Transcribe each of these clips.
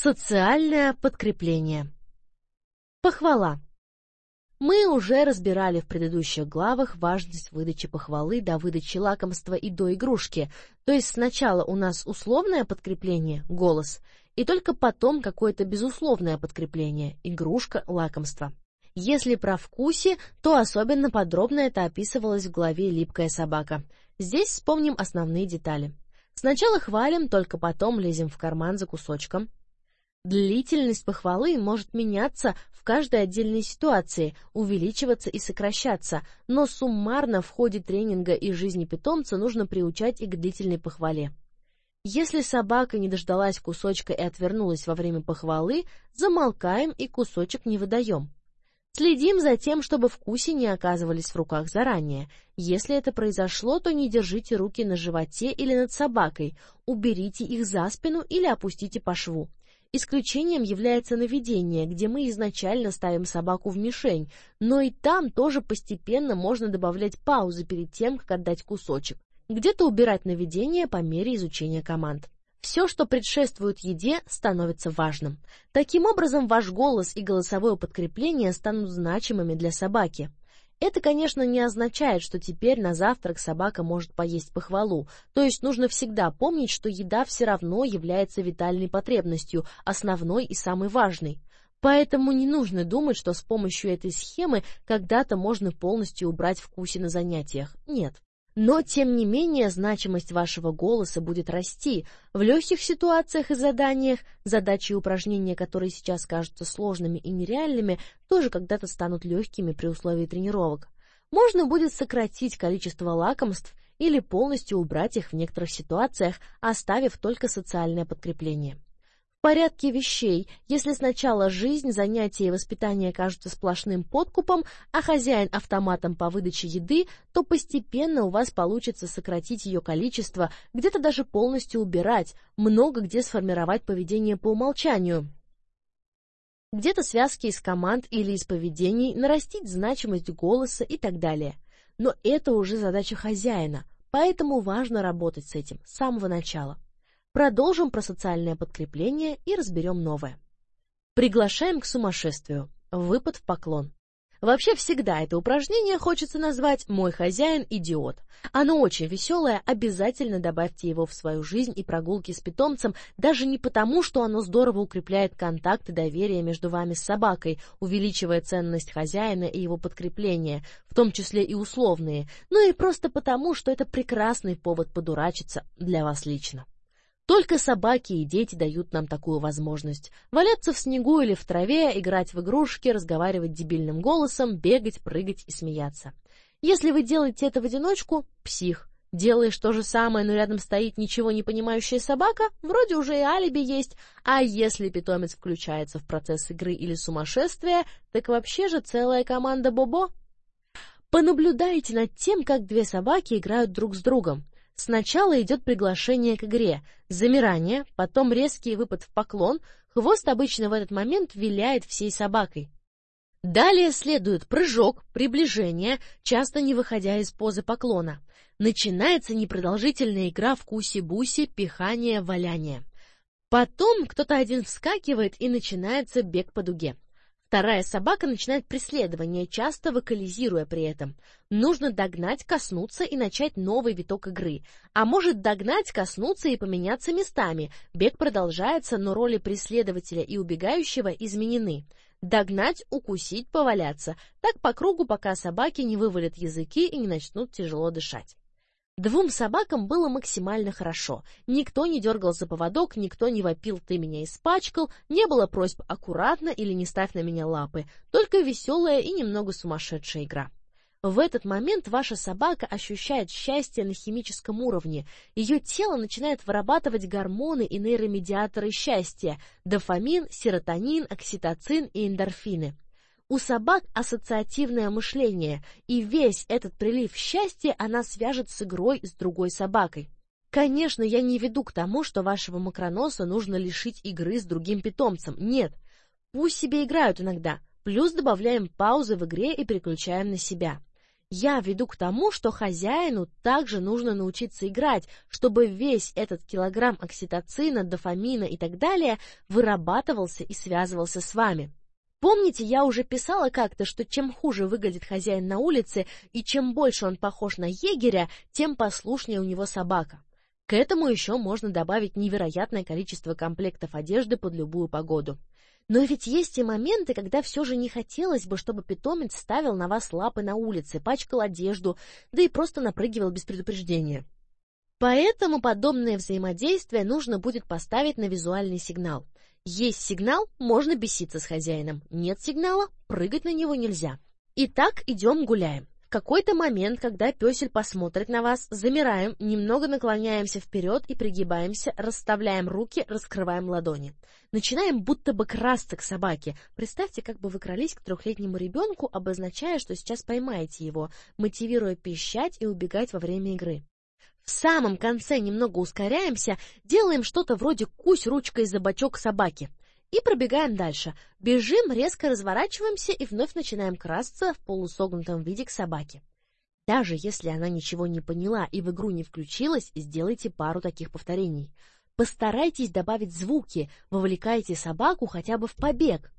Социальное подкрепление. Похвала. Мы уже разбирали в предыдущих главах важность выдачи похвалы до выдачи лакомства и до игрушки, то есть сначала у нас условное подкрепление, голос, и только потом какое-то безусловное подкрепление, игрушка, лакомство. Если про вкусе, то особенно подробно это описывалось в главе «Липкая собака». Здесь вспомним основные детали. Сначала хвалим, только потом лезем в карман за кусочком. Длительность похвалы может меняться в каждой отдельной ситуации, увеличиваться и сокращаться, но суммарно в ходе тренинга и жизни питомца нужно приучать и к длительной похвале. Если собака не дождалась кусочка и отвернулась во время похвалы, замолкаем и кусочек не выдаем. Следим за тем, чтобы вкуси не оказывались в руках заранее. Если это произошло, то не держите руки на животе или над собакой, уберите их за спину или опустите по шву. Исключением является наведение, где мы изначально ставим собаку в мишень, но и там тоже постепенно можно добавлять паузы перед тем, как отдать кусочек. Где-то убирать наведение по мере изучения команд. Все, что предшествует еде, становится важным. Таким образом, ваш голос и голосовое подкрепление станут значимыми для собаки. Это, конечно, не означает, что теперь на завтрак собака может поесть похвалу, то есть нужно всегда помнить, что еда все равно является витальной потребностью, основной и самой важной. Поэтому не нужно думать, что с помощью этой схемы когда-то можно полностью убрать вкусы на занятиях. Нет. Но, тем не менее, значимость вашего голоса будет расти. В легких ситуациях и заданиях, задачи и упражнения, которые сейчас кажутся сложными и нереальными, тоже когда-то станут легкими при условии тренировок. Можно будет сократить количество лакомств или полностью убрать их в некоторых ситуациях, оставив только социальное подкрепление. В порядке вещей, если сначала жизнь, занятия и воспитание кажутся сплошным подкупом, а хозяин автоматом по выдаче еды, то постепенно у вас получится сократить ее количество, где-то даже полностью убирать, много где сформировать поведение по умолчанию. Где-то связки из команд или из поведений, нарастить значимость голоса и так далее. Но это уже задача хозяина, поэтому важно работать с этим с самого начала. Продолжим про социальное подкрепление и разберем новое. Приглашаем к сумасшествию. Выпад в поклон. Вообще всегда это упражнение хочется назвать «Мой хозяин – идиот». Оно очень веселое, обязательно добавьте его в свою жизнь и прогулки с питомцем, даже не потому, что оно здорово укрепляет контакт и доверие между вами с собакой, увеличивая ценность хозяина и его подкрепления, в том числе и условные, но и просто потому, что это прекрасный повод подурачиться для вас лично. Только собаки и дети дают нам такую возможность. Валяться в снегу или в траве, играть в игрушки, разговаривать дебильным голосом, бегать, прыгать и смеяться. Если вы делаете это в одиночку – псих. Делаешь то же самое, но рядом стоит ничего не понимающая собака, вроде уже и алиби есть. А если питомец включается в процесс игры или сумасшествия, так вообще же целая команда Бобо. Понаблюдайте над тем, как две собаки играют друг с другом. Сначала идет приглашение к игре, замирание, потом резкий выпад в поклон, хвост обычно в этот момент виляет всей собакой. Далее следует прыжок, приближение, часто не выходя из позы поклона. Начинается непродолжительная игра в куси-буси, пихание, валяние. Потом кто-то один вскакивает и начинается бег по дуге. Вторая собака начинает преследование, часто вокализируя при этом. Нужно догнать, коснуться и начать новый виток игры. А может догнать, коснуться и поменяться местами. Бег продолжается, но роли преследователя и убегающего изменены. Догнать, укусить, поваляться. Так по кругу, пока собаки не вывалят языки и не начнут тяжело дышать. Двум собакам было максимально хорошо. Никто не дергал за поводок, никто не вопил «ты меня испачкал», не было просьб «аккуратно» или «не ставь на меня лапы», только веселая и немного сумасшедшая игра. В этот момент ваша собака ощущает счастье на химическом уровне. Ее тело начинает вырабатывать гормоны и нейромедиаторы счастья – дофамин, серотонин, окситоцин и эндорфины. У собак ассоциативное мышление, и весь этот прилив счастья она свяжет с игрой с другой собакой. Конечно, я не веду к тому, что вашего макроноса нужно лишить игры с другим питомцем. Нет. Пусть себе играют иногда. Плюс добавляем паузы в игре и переключаем на себя. Я веду к тому, что хозяину также нужно научиться играть, чтобы весь этот килограмм окситоцина, дофамина и так далее вырабатывался и связывался с вами. Помните, я уже писала как-то, что чем хуже выглядит хозяин на улице и чем больше он похож на егеря, тем послушнее у него собака. К этому еще можно добавить невероятное количество комплектов одежды под любую погоду. Но ведь есть и моменты, когда все же не хотелось бы, чтобы питомец ставил на вас лапы на улице, пачкал одежду, да и просто напрыгивал без предупреждения. Поэтому подобное взаимодействие нужно будет поставить на визуальный сигнал. Есть сигнал, можно беситься с хозяином. Нет сигнала, прыгать на него нельзя. Итак, идем гуляем. В какой-то момент, когда песель посмотрит на вас, замираем, немного наклоняемся вперед и пригибаемся, расставляем руки, раскрываем ладони. Начинаем будто бы красться к собаке. Представьте, как бы вы крались к трехлетнему ребенку, обозначая, что сейчас поймаете его, мотивируя пищать и убегать во время игры. В самом конце немного ускоряемся, делаем что-то вроде «кусь ручкой за бочок собаки». И пробегаем дальше. Бежим, резко разворачиваемся и вновь начинаем красться в полусогнутом виде к собаке. Даже если она ничего не поняла и в игру не включилась, сделайте пару таких повторений. Постарайтесь добавить звуки, вовлекайте собаку хотя бы в побег.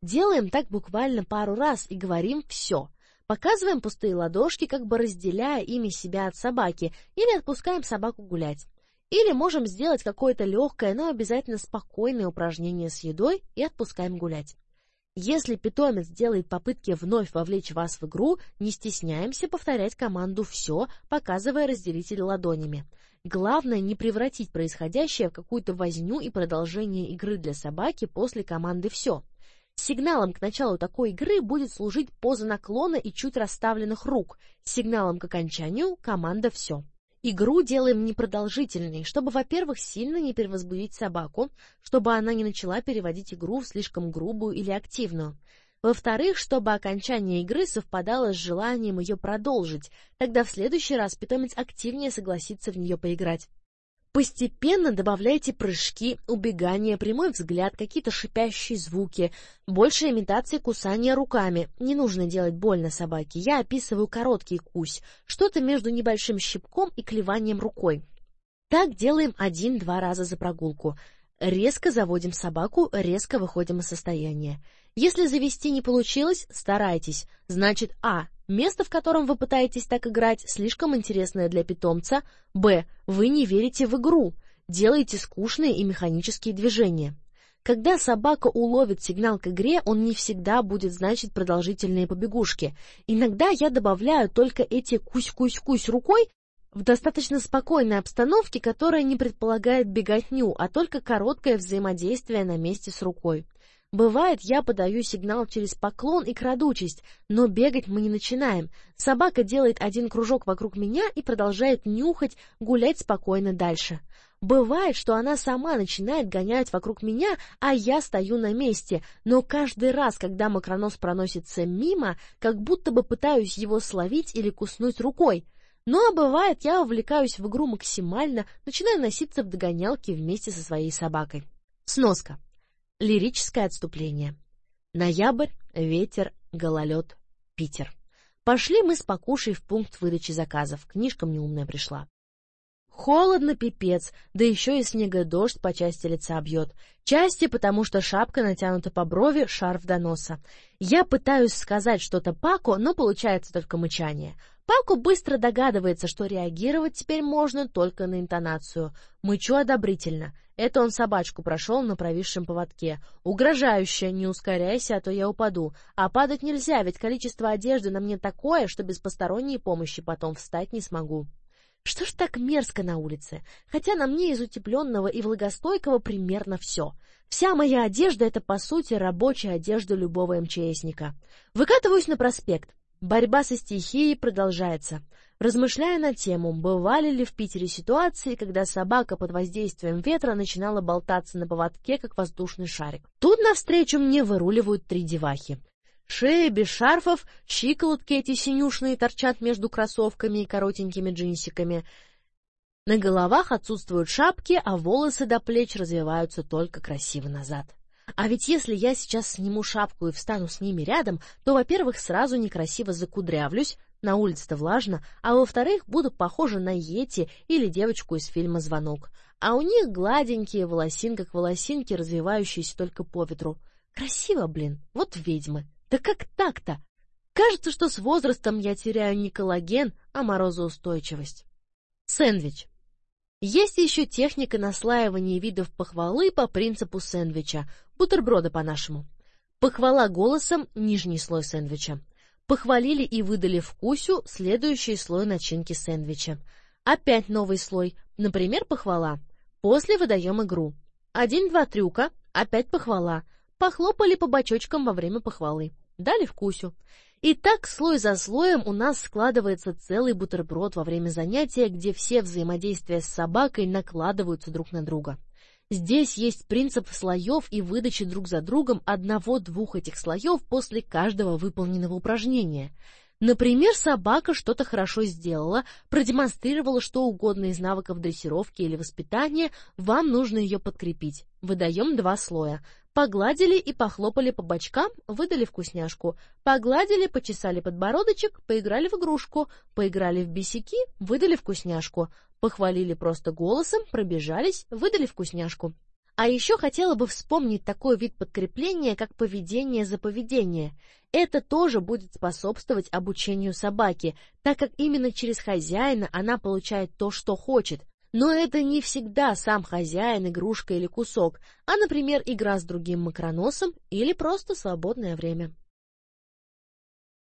Делаем так буквально пару раз и говорим «все». Показываем пустые ладошки, как бы разделяя ими себя от собаки, или отпускаем собаку гулять. Или можем сделать какое-то легкое, но обязательно спокойное упражнение с едой и отпускаем гулять. Если питомец делает попытки вновь вовлечь вас в игру, не стесняемся повторять команду «все», показывая разделитель ладонями. Главное не превратить происходящее в какую-то возню и продолжение игры для собаки после команды «все». Сигналом к началу такой игры будет служить поза наклона и чуть расставленных рук. Сигналом к окончанию команда «все». Игру делаем непродолжительной, чтобы, во-первых, сильно не перевозбудить собаку, чтобы она не начала переводить игру в слишком грубую или активную. Во-вторых, чтобы окончание игры совпадало с желанием ее продолжить, тогда в следующий раз питомец активнее согласится в нее поиграть. Постепенно добавляйте прыжки, убегания, прямой взгляд, какие-то шипящие звуки, больше имитации кусания руками. Не нужно делать больно собаке. Я описываю короткий кусь, что-то между небольшим щипком и клеванием рукой. Так делаем один-два раза за прогулку. Резко заводим собаку, резко выходим из состояния. Если завести не получилось, старайтесь. Значит, а. Место, в котором вы пытаетесь так играть, слишком интересное для питомца. Б. Вы не верите в игру. Делаете скучные и механические движения. Когда собака уловит сигнал к игре, он не всегда будет значить продолжительные побегушки. Иногда я добавляю только эти кусь-кусь-кусь рукой в достаточно спокойной обстановке, которая не предполагает беготню, а только короткое взаимодействие на месте с рукой. Бывает, я подаю сигнал через поклон и крадучесть, но бегать мы не начинаем. Собака делает один кружок вокруг меня и продолжает нюхать, гулять спокойно дальше. Бывает, что она сама начинает гонять вокруг меня, а я стою на месте, но каждый раз, когда макронос проносится мимо, как будто бы пытаюсь его словить или куснуть рукой. Ну а бывает, я увлекаюсь в игру максимально, начинаю носиться в догонялке вместе со своей собакой. Сноска. Лирическое отступление. Ноябрь, ветер, гололед, Питер. Пошли мы с Покушей в пункт выдачи заказов. Книжка мне умная пришла. Холодно пипец, да еще и снега-дождь по части лица бьет. Части, потому что шапка натянута по брови, шарф до носа. Я пытаюсь сказать что-то Пако, но получается только мычание. Пако быстро догадывается, что реагировать теперь можно только на интонацию. Мычу одобрительно. Это он собачку прошел на провисшем поводке. Угрожающе, не ускоряйся, а то я упаду. А падать нельзя, ведь количество одежды на мне такое, что без посторонней помощи потом встать не смогу. Что ж так мерзко на улице? Хотя на мне из утепленного и влагостойкого примерно все. Вся моя одежда — это, по сути, рабочая одежда любого МЧСника. Выкатываюсь на проспект. Борьба со стихией продолжается. Размышляя на тему, бывали ли в Питере ситуации, когда собака под воздействием ветра начинала болтаться на поводке, как воздушный шарик. Тут навстречу мне выруливают три девахи. Шея без шарфов, щиколотки эти синюшные торчат между кроссовками и коротенькими джинсиками. На головах отсутствуют шапки, а волосы до плеч развиваются только красиво назад. А ведь если я сейчас сниму шапку и встану с ними рядом, то, во-первых, сразу некрасиво закудрявлюсь, на улице-то влажно, а во-вторых, буду похожа на Йети или девочку из фильма «Звонок». А у них гладенькие, волосинка к волосинке, развивающиеся только по ветру. Красиво, блин, вот ведьмы. Да как так-то? Кажется, что с возрастом я теряю не коллаген, а морозоустойчивость. Сэндвич. Есть еще техника наслаивания видов похвалы по принципу сэндвича, бутерброда по-нашему. Похвала голосом – нижний слой сэндвича. Похвалили и выдали вкусю следующий слой начинки сэндвича. Опять новый слой, например, похвала. После выдаем игру. Один-два трюка, опять похвала. Похлопали по бочочкам во время похвалы. Дали вкусю. И так слой за слоем у нас складывается целый бутерброд во время занятия, где все взаимодействия с собакой накладываются друг на друга. Здесь есть принцип слоев и выдачи друг за другом одного-двух этих слоев после каждого выполненного упражнения. Например, собака что-то хорошо сделала, продемонстрировала что угодно из навыков дрессировки или воспитания, вам нужно ее подкрепить. Выдаем два слоя. Погладили и похлопали по бочкам, выдали вкусняшку. Погладили, почесали подбородочек, поиграли в игрушку. Поиграли в бисики, выдали вкусняшку. Похвалили просто голосом, пробежались, выдали вкусняшку. А еще хотела бы вспомнить такой вид подкрепления, как поведение за поведение. Это тоже будет способствовать обучению собаки, так как именно через хозяина она получает то, что хочет, но это не всегда сам хозяин, игрушка или кусок, а, например, игра с другим макроносом или просто свободное время.